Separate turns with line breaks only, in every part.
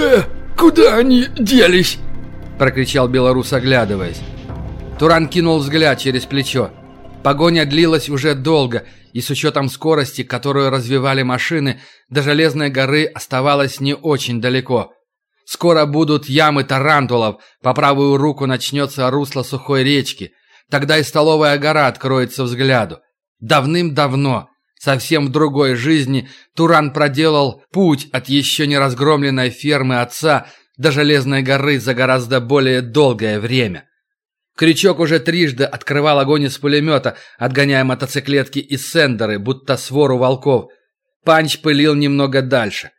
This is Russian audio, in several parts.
«Э, куда они делись?» – прокричал белорус, оглядываясь. Туран кинул взгляд через плечо. Погоня длилась уже долго, и с учетом скорости, которую развивали машины, до Железной горы оставалось не очень далеко. Скоро будут ямы тарантулов, по правую руку начнется русло сухой речки. Тогда и столовая гора откроется взгляду. Давным-давно, совсем в другой жизни, Туран проделал путь от еще не разгромленной фермы отца до Железной горы за гораздо более долгое время. Крючок уже трижды открывал огонь из пулемета, отгоняя мотоциклетки и сендеры, будто свору волков. Панч пылил немного дальше.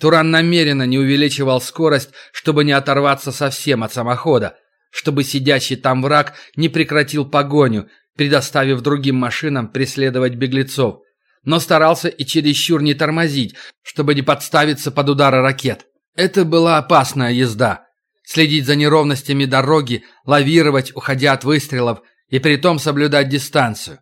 Туран намеренно не увеличивал скорость, чтобы не оторваться совсем от самохода, чтобы сидящий там враг не прекратил погоню, предоставив другим машинам преследовать беглецов. Но старался и чересчур не тормозить, чтобы не подставиться под удары ракет. Это была опасная езда. Следить за неровностями дороги, лавировать, уходя от выстрелов, и при том соблюдать дистанцию.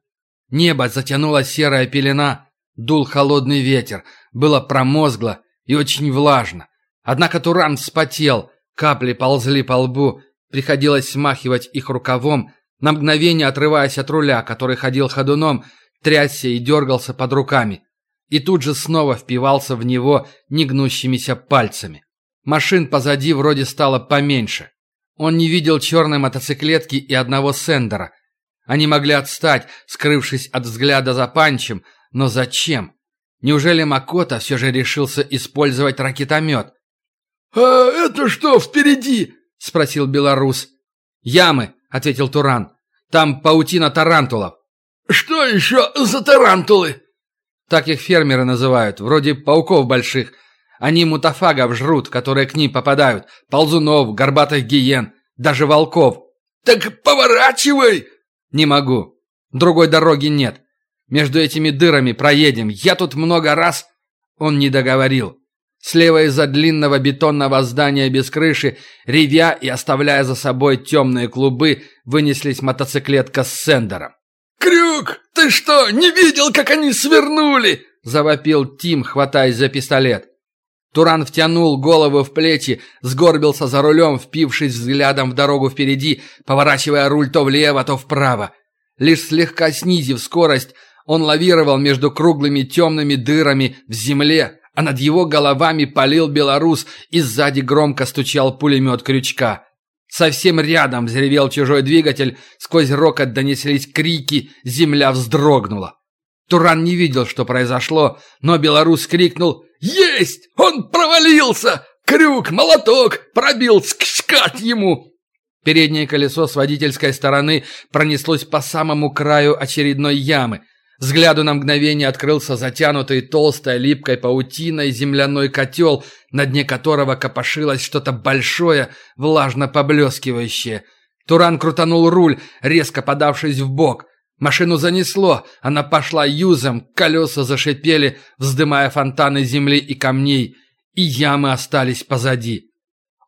Небо затянула серая пелена, дул холодный ветер, было промозгло, и очень влажно. Однако Туран вспотел, капли ползли по лбу, приходилось смахивать их рукавом, на мгновение отрываясь от руля, который ходил ходуном, трясся и дергался под руками. И тут же снова впивался в него негнущимися пальцами. Машин позади вроде стало поменьше. Он не видел черной мотоциклетки и одного сендера. Они могли отстать, скрывшись от взгляда за панчем, но зачем? Неужели Макота все же решился использовать ракетомет?
«А это что впереди?» — спросил белорус.
«Ямы», — ответил Туран. «Там паутина тарантулов».
«Что еще за тарантулы?»
Так их фермеры называют, вроде пауков больших. Они мутафагов жрут, которые к ним попадают, ползунов, горбатых гиен, даже волков.
«Так поворачивай!»
«Не могу. Другой дороги нет. Между этими дырами проедем. Я тут много раз...» Он не договорил. Слева из-за длинного бетонного здания без крыши, ревя и оставляя за собой темные клубы, вынеслись мотоциклетка с сендером.
«Крюк, ты что, не видел, как они свернули?»
– завопил Тим, хватаясь за пистолет. Туран втянул голову в плечи, сгорбился за рулем, впившись взглядом в дорогу впереди, поворачивая руль то влево, то вправо. Лишь слегка снизив скорость, он лавировал между круглыми темными дырами в земле, а над его головами палил белорус, и сзади громко стучал пулемет крючка. Совсем рядом взревел чужой двигатель, сквозь рокот донеслись крики, земля вздрогнула. Туран не видел, что произошло, но белорус крикнул «Есть! Он провалился! Крюк, молоток! Пробил! Скшкать ему!» Переднее колесо с водительской стороны пронеслось по самому краю очередной ямы – Взгляду на мгновение открылся затянутый толстой липкой паутиной земляной котел, на дне которого копошилось что-то большое, влажно поблескивающее. Туран крутанул руль, резко подавшись в бок. Машину занесло, она пошла юзом, колеса зашипели, вздымая фонтаны земли и камней, и ямы остались позади.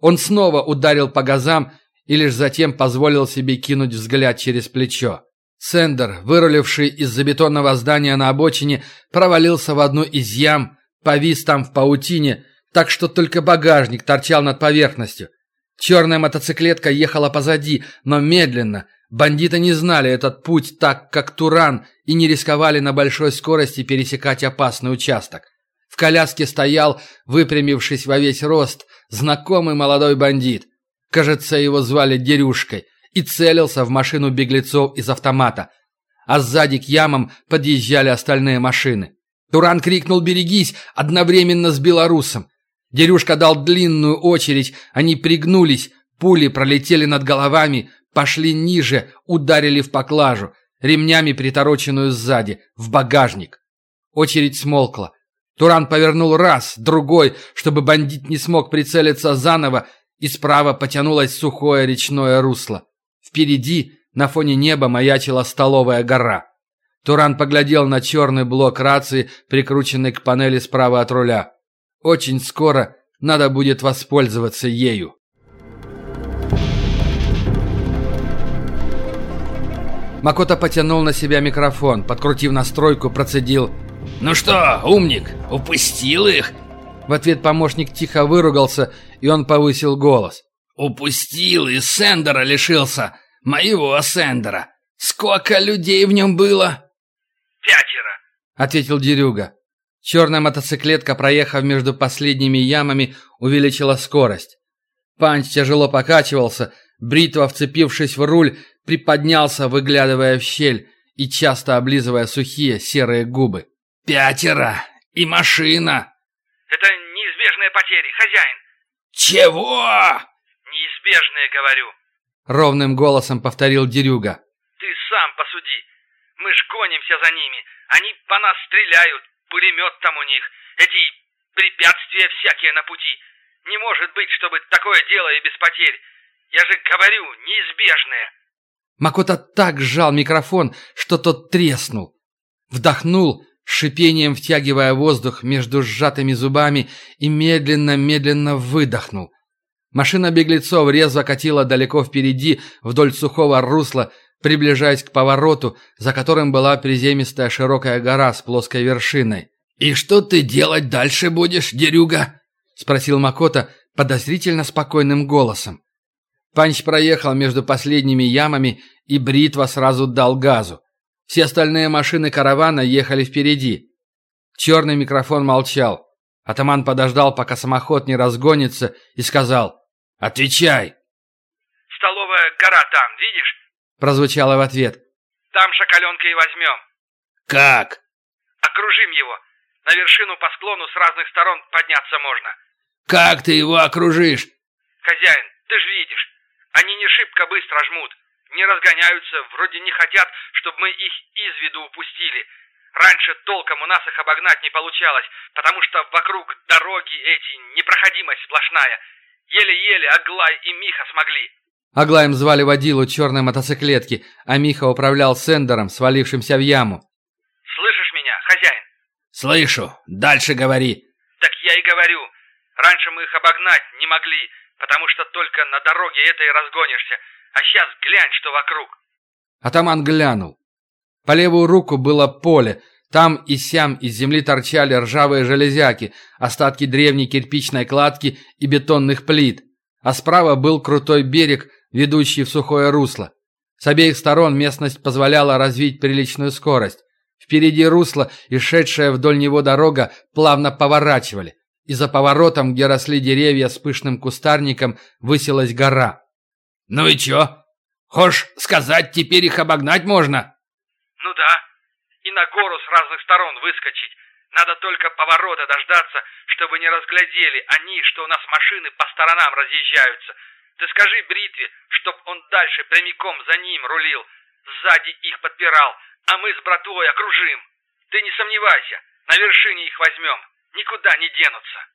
Он снова ударил по газам и лишь затем позволил себе кинуть взгляд через плечо. Сендер, выруливший из-за бетонного здания на обочине, провалился в одну из ям, повис там в паутине, так что только багажник торчал над поверхностью. Черная мотоциклетка ехала позади, но медленно. Бандиты не знали этот путь так, как Туран, и не рисковали на большой скорости пересекать опасный участок. В коляске стоял, выпрямившись во весь рост, знакомый молодой бандит. Кажется, его звали Дерюшкой – и целился в машину беглецов из автомата. А сзади к ямам подъезжали остальные машины. Туран крикнул «Берегись!» одновременно с белорусом. Дерюшка дал длинную очередь, они пригнулись, пули пролетели над головами, пошли ниже, ударили в поклажу, ремнями притороченную сзади, в багажник. Очередь смолкла. Туран повернул раз, другой, чтобы бандит не смог прицелиться заново, и справа потянулось сухое речное русло. Впереди, на фоне неба, маячила столовая гора. Туран поглядел на черный блок рации, прикрученный к панели справа от руля. Очень скоро надо будет воспользоваться ею. Макото потянул на себя микрофон, подкрутив настройку, процедил.
«Ну что, умник, упустил их?»
В ответ помощник тихо выругался, и он повысил голос.
«Упустил и Сендера лишился. Моего Сендера. Сколько людей в нем было?»
«Пятеро», —
ответил Дерюга. Черная мотоциклетка, проехав между последними ямами, увеличила скорость. Панч тяжело покачивался, бритва, вцепившись в руль, приподнялся, выглядывая в щель и часто облизывая сухие серые губы.
«Пятеро! И машина!»
«Это неизбежные потери, хозяин!»
«Чего?»
«Неизбежные, говорю!»
Ровным голосом повторил Дерюга.
«Ты сам посуди! Мы ж гонимся за ними! Они по нас стреляют! Пулемет там у них! Эти препятствия всякие на пути! Не может быть, чтобы такое дело и без потерь! Я же говорю, неизбежные!»
Макота так сжал микрофон, что тот треснул. Вдохнул, шипением втягивая воздух между сжатыми зубами и медленно-медленно выдохнул. Машина беглецов резво катила далеко впереди, вдоль сухого русла, приближаясь к повороту, за которым была приземистая широкая гора с плоской вершиной.
«И что ты делать дальше будешь, дерюга?»
— спросил Макота подозрительно спокойным голосом. Панч проехал между последними ямами, и бритва сразу дал газу. Все остальные машины каравана ехали впереди. Черный микрофон молчал. Атаман подождал, пока самоход не разгонится, и сказал «Отвечай!»
«Столовая гора там, видишь?»
Прозвучало в ответ.
«Там шакаленка и возьмем».
«Как?»
«Окружим его. На вершину по склону с разных сторон подняться можно».
«Как ты его окружишь?»
«Хозяин, ты же видишь. Они не шибко быстро жмут. Не разгоняются, вроде не хотят, чтобы мы их из виду упустили. Раньше толком у нас их обогнать не получалось, потому что вокруг дороги эти непроходимость сплошная. Еле-еле Аглай и Миха смогли.
Аглаем звали водилу черной мотоциклетки, а Миха управлял сендером, свалившимся в яму.
«Слышишь меня, хозяин?»
«Слышу. Дальше говори».
«Так я и говорю. Раньше мы их обогнать не могли, потому что только на дороге этой разгонишься. А сейчас глянь, что вокруг».
Атаман глянул. По левую руку было поле. Там и сям из земли торчали ржавые железяки, остатки древней кирпичной кладки и бетонных плит. А справа был крутой берег, ведущий в сухое русло. С обеих сторон местность позволяла развить приличную скорость. Впереди русло и шедшая вдоль него дорога плавно поворачивали. И за поворотом, где росли деревья с пышным кустарником, высилась гора.
«Ну и чё? Хошь сказать, теперь их обогнать можно?»
«Ну да. И на гору с разных сторон выскочить. Надо только поворота дождаться, чтобы не разглядели они, что у нас машины по сторонам разъезжаются. Ты скажи Бритве, чтоб он дальше прямиком за ним рулил, сзади их подпирал, а мы с братвой окружим. Ты не сомневайся, на вершине их возьмем, никуда не денутся».